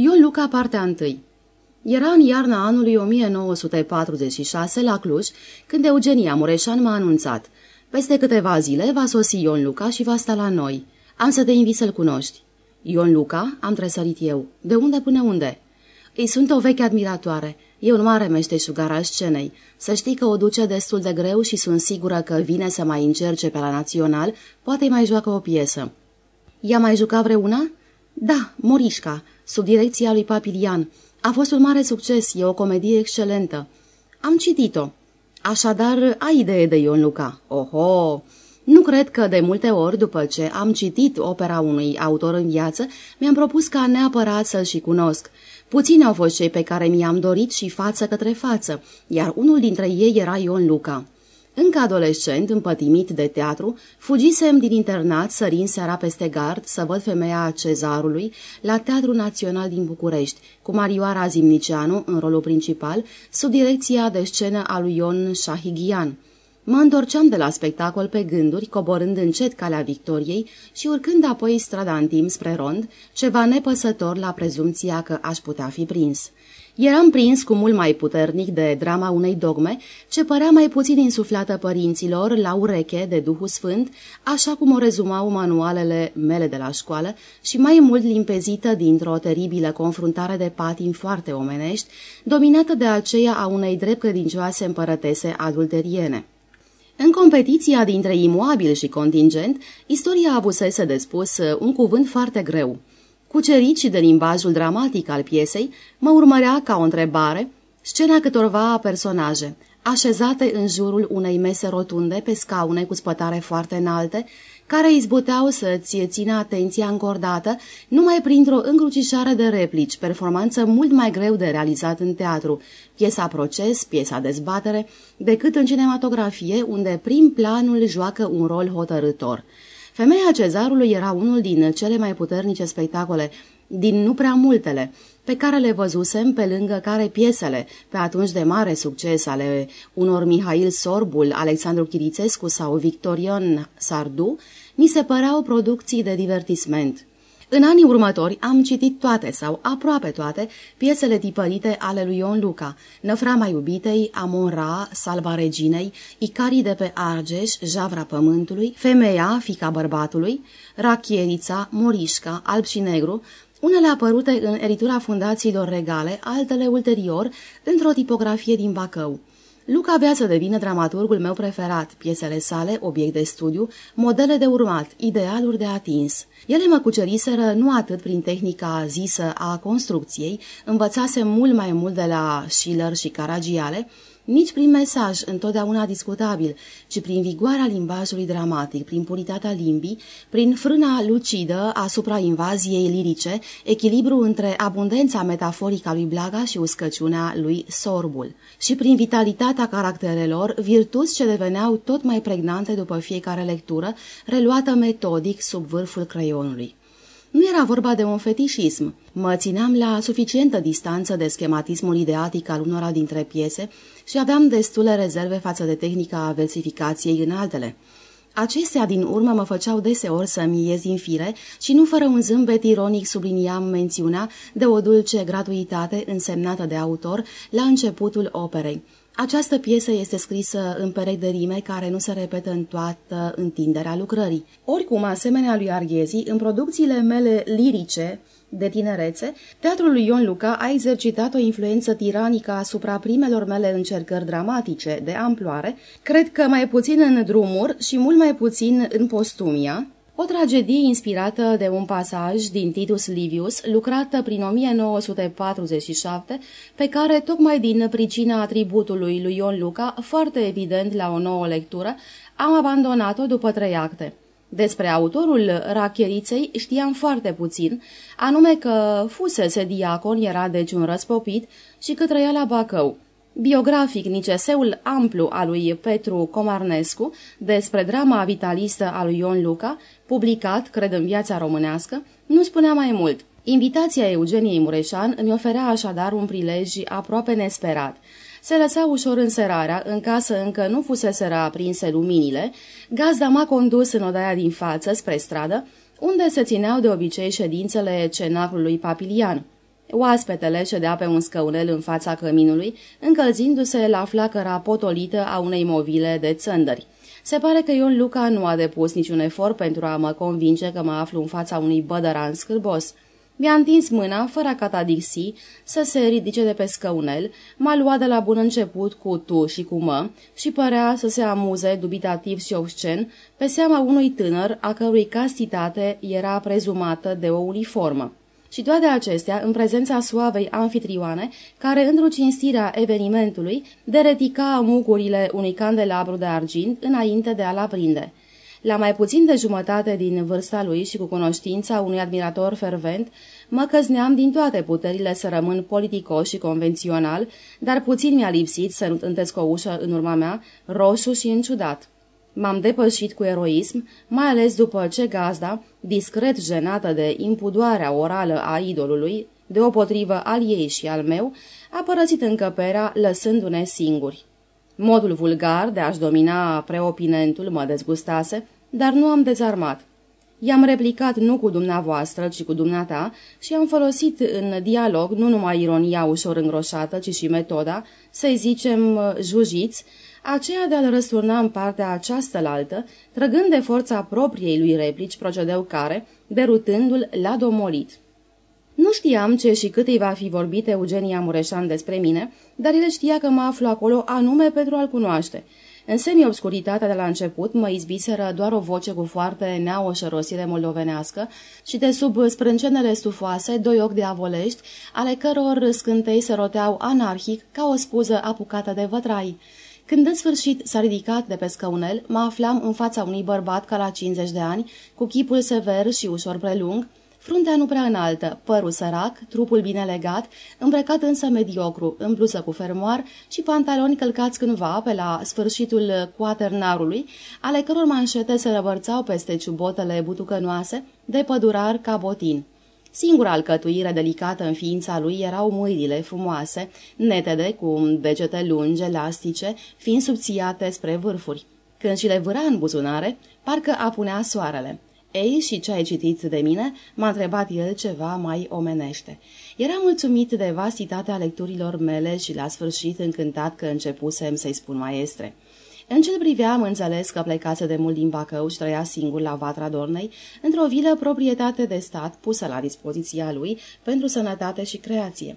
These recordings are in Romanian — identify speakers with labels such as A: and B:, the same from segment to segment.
A: Ion Luca, partea 1 Era în iarna anului 1946 la Cluj, când Eugenia Mureșan m-a anunțat. Peste câteva zile va sosi Ion Luca și va sta la noi. Am să te invit să-l cunoști. Ion Luca? Am tresărit eu. De unde până unde? Îi sunt o veche admiratoare. E un mare meșteșugar al scenei. Să știi că o duce destul de greu și sunt sigură că vine să mai încerce pe la național, poate mai joacă o piesă. Ea mai jucat vreuna? Da, Morișca, sub direcția lui Papilian. A fost un mare succes, e o comedie excelentă. Am citit-o. Așadar, ai idee de Ion Luca. Oho! Nu cred că de multe ori, după ce am citit opera unui autor în viață, mi-am propus ca neapărat să-l și cunosc. Puțini au fost cei pe care mi-am dorit și față către față, iar unul dintre ei era Ion Luca. Încă adolescent, împătimit de teatru, fugisem din internat sărind seara peste gard să văd femeia cezarului la Teatrul Național din București, cu Marioara Zimnicianu în rolul principal, sub direcția de scenă a lui Ion Shahighian. Mă întorceam de la spectacol pe gânduri, coborând încet calea Victoriei și urcând apoi strada în timp spre rond, ceva nepăsător la prezumția că aș putea fi prins. Eram prins cu mult mai puternic de drama unei dogme, ce părea mai puțin insuflată părinților la ureche de Duhul Sfânt, așa cum o rezumau manualele mele de la școală, și mai mult limpezită dintr-o teribilă confruntare de patim foarte omenești, dominată de aceea a unei drept credincioase împărătese adulteriene. În competiția dintre imobil și contingent, istoria avusese de spus un cuvânt foarte greu – Cucerit și de limbajul dramatic al piesei, mă urmărea ca o întrebare scena câtorva personaje, așezate în jurul unei mese rotunde pe scaune cu spătare foarte înalte, care izbuteau să-ți țină atenția încordată numai printr-o încrucișare de replici, performanță mult mai greu de realizat în teatru, piesa proces, piesa dezbatere, decât în cinematografie, unde prim planul joacă un rol hotărător. Femeia cezarului era unul din cele mai puternice spectacole, din nu prea multele, pe care le văzusem pe lângă care piesele, pe atunci de mare succes ale unor Mihail Sorbul, Alexandru Chirițescu sau Victorion Sardu, mi se păreau producții de divertisment. În anii următori am citit toate sau aproape toate piesele tipărite ale lui Ion Luca, Năframa iubitei, Amon Ra, Salva reginei, Icarii de pe Argeș, Javra pământului, Femeia, fica bărbatului, Rachierița, Morișca, Alb și Negru, unele apărute în editura fundațiilor regale, altele ulterior, într-o tipografie din Bacău. Luca avea să devină dramaturgul meu preferat, piesele sale, obiect de studiu, modele de urmat, idealuri de atins. Ele mă cuceriseră nu atât prin tehnica zisă a construcției, învățase mult mai mult de la Schiller și Caragiale, nici prin mesaj, întotdeauna discutabil, ci prin vigoarea limbajului dramatic, prin puritatea limbii, prin frâna lucidă asupra invaziei lirice, echilibru între abundența metaforică a lui Blaga și uscăciunea lui Sorbul, și prin vitalitatea caracterelor, virtuți ce deveneau tot mai pregnante după fiecare lectură, reluată metodic sub vârful creionului. Nu era vorba de un fetișism. Mă țineam la suficientă distanță de schematismul ideatic al unora dintre piese și aveam destule rezerve față de tehnica versificației în altele. Acestea din urmă mă făceau deseori să-mi ies din fire și nu fără un zâmbet ironic subliniam mențiunea de o dulce gratuitate însemnată de autor la începutul operei. Această piesă este scrisă în perechi de rime care nu se repetă în toată întinderea lucrării. Oricum, asemenea lui Arghezi, în producțiile mele lirice de tinerețe, teatrul lui Ion Luca a exercitat o influență tiranică asupra primelor mele încercări dramatice de amploare, cred că mai puțin în drumuri și mult mai puțin în postumia, o tragedie inspirată de un pasaj din Titus Livius, lucrată prin 1947, pe care, tocmai din pricina atributului lui Ion Luca, foarte evident la o nouă lectură, am abandonat-o după trei acte. Despre autorul racheriței știam foarte puțin, anume că fusese diacon, era deci un răspopit și că trăia la Bacău. Biografic, nici eseul amplu al lui Petru Comarnescu despre drama vitalistă a lui Ion Luca, publicat, cred în viața românească, nu spunea mai mult. Invitația Eugeniei Mureșan îmi oferea așadar un prilej aproape nesperat. Se lăsa ușor înserarea, în casă încă nu fuseseră aprinse luminile, gazda m-a condus în odaia din față, spre stradă, unde se țineau de obicei ședințele cenaclului Papilian. Oaspetele ședea pe un scăunel în fața căminului, încălzindu-se la flacăra potolită a unei movile de țândări. Se pare că Ion Luca nu a depus niciun efort pentru a mă convinge că mă aflu în fața unui bădăran scârbos. Mi-a întins mâna, fără a catadixi, să se ridice de pe scăunel, m-a luat de la bun început cu tu și cu mă și părea să se amuze dubitativ și obscen pe seama unui tânăr a cărui castitate era prezumată de o uniformă. Și toate acestea în prezența suavei anfitrioane, care, într-o cinstirea evenimentului, deretica mucurile unui candelabru de argint înainte de a-l aprinde. La mai puțin de jumătate din vârsta lui și cu cunoștința unui admirator fervent, mă căzneam din toate puterile să rămân politicos și convențional, dar puțin mi-a lipsit să nu tântesc o ușă în urma mea, roșu și înciudat. M-am depășit cu eroism, mai ales după ce gazda, discret jenată de impudoarea orală a idolului, deopotrivă al ei și al meu, a părăsit încăperea lăsându-ne singuri. Modul vulgar de a-și domina preopinentul mă dezgustase, dar nu am dezarmat. I-am replicat nu cu dumneavoastră, ci cu dumneata și am folosit în dialog nu numai ironia ușor îngroșată, ci și metoda, să-i zicem jujiți, aceea de a-l răsturna în partea această-laltă, trăgând de forța propriei lui replici procedeu care, derutându-l, l-a domolit. Nu știam ce și cât îi va fi vorbit Eugenia Mureșan despre mine, dar el știa că mă aflu acolo anume pentru a-l cunoaște. În semi-obscuritatea de la început mă izbiseră doar o voce cu foarte neaușă rosire moldovenească și de sub sprâncenele stufoase doi ochi de avolești, ale căror scântei se roteau anarhic ca o spuză apucată de vătrai. Când în sfârșit s-a ridicat de pe scăunel, mă aflam în fața unui bărbat ca la 50 de ani, cu chipul sever și ușor prelung, fruntea nu prea înaltă, părul sărac, trupul bine legat, îmbrăcat însă mediocru, în blusă cu fermoar și pantaloni călcați cândva pe la sfârșitul quaternarului, ale căror manșete se răvărțau peste ciubotele butucănoase de pădurar ca botin. Singura alcătuire delicată în ființa lui erau mâinile frumoase, netede, cu degete lungi, elastice, fiind subțiate spre vârfuri. Când și le vâra în buzunare, parcă apunea soarele. Ei, și ce ai citit de mine?" m-a întrebat el ceva mai omenește. Era mulțumit de vastitatea lecturilor mele și la sfârșit încântat că începusem să-i spun maestre. În ce priveam, înțeles că plecase de mult din Bacău și trăia singur la Vatra Dornei, într-o vilă proprietate de stat pusă la dispoziția lui pentru sănătate și creație.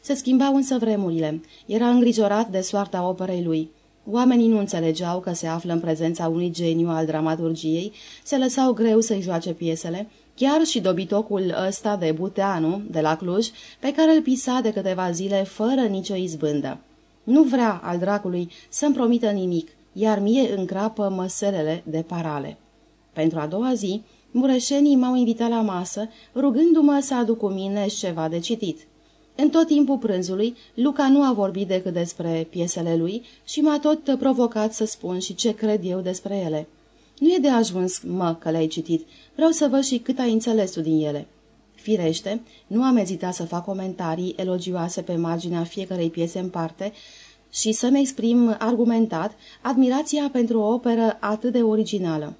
A: Se schimbau însă vremurile. Era îngrijorat de soarta operei lui. Oamenii nu înțelegeau că se află în prezența unui geniu al dramaturgiei, se lăsau greu să-i joace piesele, chiar și dobitocul ăsta de Buteanu, de la Cluj, pe care îl pisa de câteva zile fără nicio izbândă. Nu vrea, al dracului, să-mi promită nimic, iar mie încrapă măselele de parale. Pentru a doua zi, mureșenii m-au invitat la masă, rugându-mă să aduc cu mine ceva de citit. În tot timpul prânzului, Luca nu a vorbit decât despre piesele lui și m-a tot provocat să spun și ce cred eu despre ele. Nu e de ajuns, mă, că le-ai citit. Vreau să văd și cât ai înțeles tu din ele. Firește, nu am ezitat să fac comentarii elogioase pe marginea fiecarei piese în parte și să-mi exprim argumentat admirația pentru o operă atât de originală.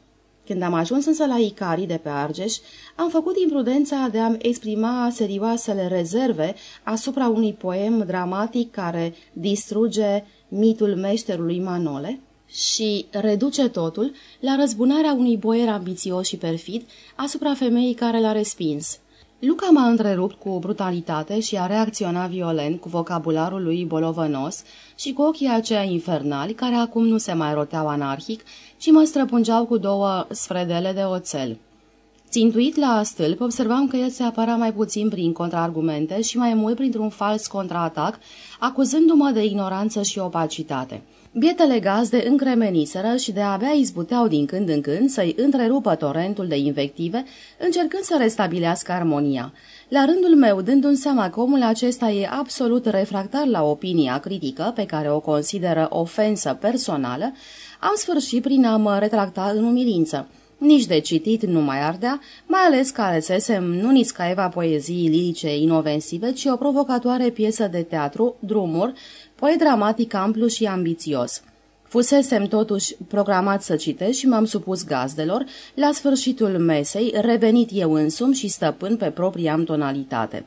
A: Când am ajuns însă la Icarii de pe Argeș, am făcut imprudența de a-mi exprima serioasele rezerve asupra unui poem dramatic care distruge mitul meșterului Manole și reduce totul la răzbunarea unui boier ambițios și perfid asupra femeii care l-a respins. Luca m-a întrerupt cu brutalitate și a reacționat violent cu vocabularul lui bolovănos și cu ochii aceia infernali, care acum nu se mai roteau anarhic, ci mă străpungeau cu două sfredele de oțel. Țintuit la stâlp, observam că el se apăra mai puțin prin contraargumente și mai mult printr-un fals contraatac, acuzându-mă de ignoranță și opacitate. Bietele gazde încremeniseră și de-abia izbuteau din când în când să-i întrerupă torentul de invective, încercând să restabilească armonia. La rândul meu, dându-mi seama că omul acesta e absolut refractar la opinia critică, pe care o consideră ofensă personală, am sfârșit prin a mă retracta în umilință. Nici de citit nu mai ardea, mai ales că alesesem nu Niscaeva poezii lirice inofensive, ci o provocatoare piesă de teatru, drumuri, poet dramatic amplu și ambițios. Fusesem totuși programat să citesc și m-am supus gazdelor, la sfârșitul mesei, revenit eu însumi și stăpân pe propria am tonalitate.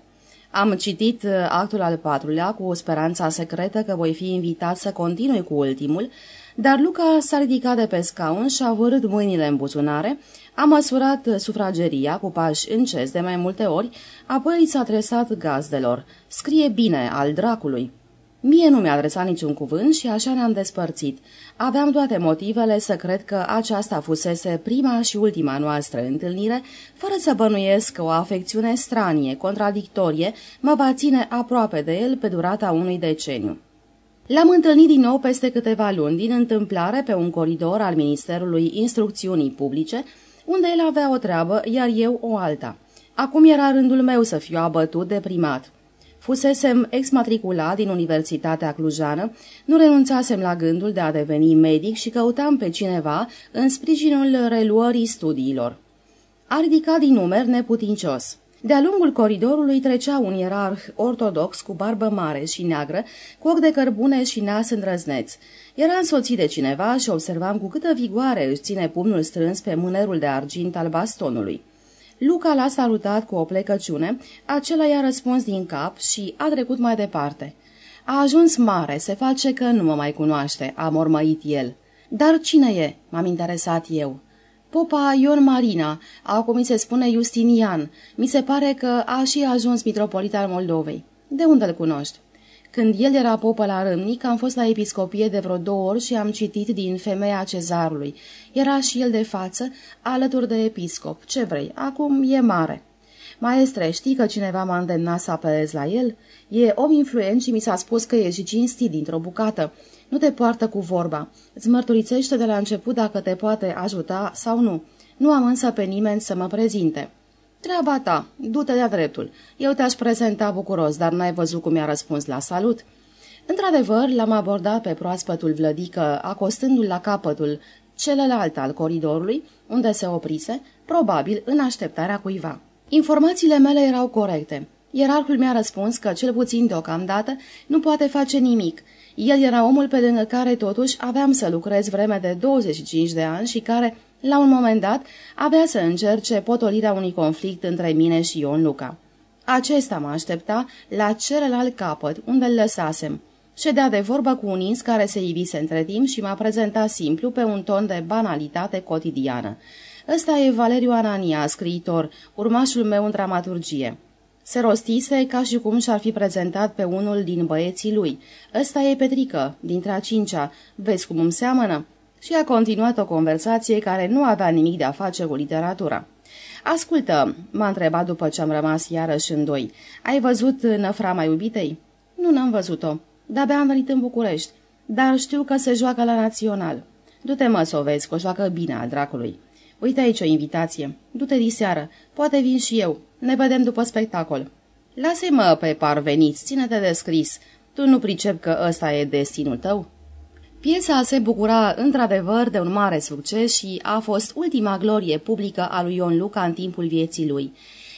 A: Am citit uh, actul al patrulea cu speranța secretă că voi fi invitat să continui cu ultimul, dar Luca s-a ridicat de pe scaun și a vărât mâinile în buzunare, a măsurat sufrageria cu pași încet de mai multe ori, apoi i s-a adresat gazdelor. Scrie bine, al dracului. Mie nu mi-a adresat niciun cuvânt și așa ne-am despărțit. Aveam toate motivele să cred că aceasta fusese prima și ultima noastră întâlnire, fără să bănuiesc că o afecțiune stranie, contradictorie, mă va ține aproape de el pe durata unui deceniu. L-am întâlnit din nou peste câteva luni, din întâmplare, pe un coridor al Ministerului Instrucțiunii Publice, unde el avea o treabă, iar eu o alta. Acum era rândul meu să fiu abătut de primat. Fusesem exmatriculat din Universitatea Clujană, nu renunțasem la gândul de a deveni medic și căutam pe cineva în sprijinul reluării studiilor. A ridicat din numeri neputincios. De-a lungul coridorului trecea un ierarh ortodox cu barbă mare și neagră, cu ochi de cărbune și nas îndrăzneț. Era însoțit de cineva și observam cu câtă vigoare își ține pumnul strâns pe mânerul de argint al bastonului. Luca l-a salutat cu o plecăciune, acela i-a răspuns din cap și a trecut mai departe. A ajuns mare, se face că nu mă mai cunoaște, a mormăit el. Dar cine e? M-am interesat eu. Popa Ion Marina, acum mi se spune Justinian. Mi se pare că a și ajuns mitropolit al Moldovei. De unde îl cunoști? Când el era popă la Râmnic, am fost la episcopie de vreo două ori și am citit din Femeia Cezarului. Era și el de față, alături de episcop. Ce vrei, acum e mare. Maestre, știi că cineva m-a îndemnat să apelez la el? E om influent și mi s-a spus că e și cinstit dintr-o bucată. Nu te poartă cu vorba. Îți mărturisește de la început dacă te poate ajuta sau nu. Nu am însă pe nimeni să mă prezinte. Treaba ta, du-te de-a dreptul. Eu te-aș prezenta bucuros, dar n-ai văzut cum i-a răspuns la salut? Într-adevăr, l-am abordat pe proaspătul vlădică, acostându-l la capătul celălalt al coridorului, unde se oprise, probabil în așteptarea cuiva. Informațiile mele erau corecte. Ierarhul mi-a răspuns că, cel puțin deocamdată, nu poate face nimic. El era omul pe lângă care, totuși, aveam să lucrez vreme de 25 de ani și care, la un moment dat, avea să încerce potolirea unui conflict între mine și Ion Luca. Acesta mă aștepta la celălalt capăt, unde îl lăsasem. Ședea de vorbă cu un ins care se ivise între timp și m-a prezentat simplu pe un ton de banalitate cotidiană. Ăsta e Valeriu Anania, scriitor, urmașul meu în dramaturgie. Se rostise ca și cum și-ar fi prezentat pe unul din băieții lui. Ăsta e Petrică, dintre a cincea. Vezi cum îmi seamănă? Și a continuat o conversație care nu avea nimic de a face cu literatura. Ascultă, m-a întrebat după ce am rămas iarăși în doi. Ai văzut năframa iubitei? Nu n-am văzut-o. De-abia am venit în București, dar știu că se joacă la Național. Du-te mă să o vezi, că o joacă bine al dracului. Uite aici o invitație. Du-te diseară. Poate vin și eu. Ne vedem după spectacol. Lasă-mă pe parveniți, ține-te de scris. Tu nu pricep că ăsta e destinul tău? Piesa se bucura într-adevăr de un mare succes și a fost ultima glorie publică a lui Ion Luca în timpul vieții lui.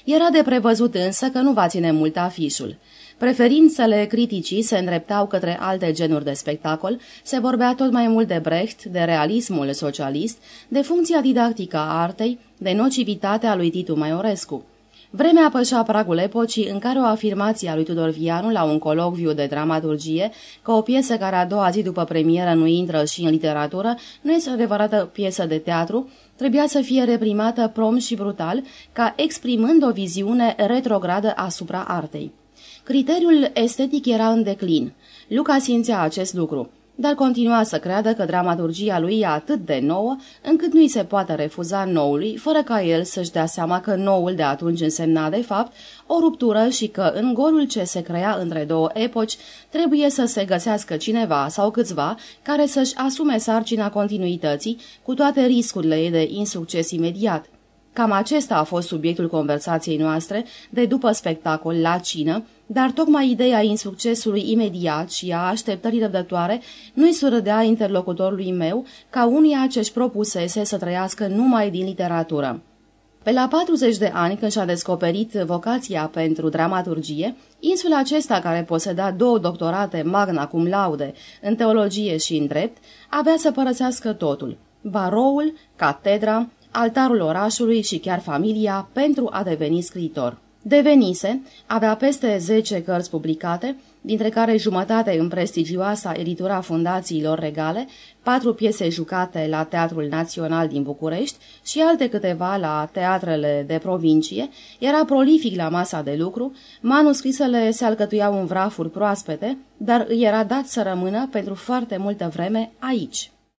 A: Era de prevăzut însă că nu va ține mult afișul. Preferințele criticii se îndreptau către alte genuri de spectacol, se vorbea tot mai mult de Brecht, de realismul socialist, de funcția didactică a artei, de nocivitatea lui Titu Maiorescu. Vremea pășea pragul epocii în care o afirmație a lui Tudor Vianu la un colocviu de dramaturgie că o piesă care a doua zi după premieră nu intră și în literatură nu este o adevărată piesă de teatru, trebuia să fie reprimată prom și brutal ca exprimând o viziune retrogradă asupra artei. Criteriul estetic era în declin. Luca simțea acest lucru dar continua să creadă că dramaturgia lui e atât de nouă, încât nu-i se poate refuza noului, fără ca el să-și dea seama că noul de atunci însemna, de fapt, o ruptură și că, în golul ce se crea între două epoci, trebuie să se găsească cineva sau câțiva care să-și asume sarcina continuității, cu toate riscurile ei de insucces imediat. Cam acesta a fost subiectul conversației noastre de după spectacol la cină, dar tocmai ideea insuccesului imediat și a așteptării răbdătoare nu-i surâdea interlocutorului meu ca unia ce-și propusese să trăiască numai din literatură. Pe la 40 de ani, când și-a descoperit vocația pentru dramaturgie, insula acesta, care poseda două doctorate magna cum laude în teologie și în drept, avea să părăsească totul, baroul, catedra, altarul orașului și chiar familia pentru a deveni scriitor. Devenise, avea peste 10 cărți publicate, dintre care jumătate în prestigioasa editura fundațiilor regale, patru piese jucate la Teatrul Național din București și alte câteva la teatrele de provincie, era prolific la masa de lucru, manuscrisele se alcătuiau în vrafuri proaspete, dar îi era dat să rămână pentru foarte multă vreme aici.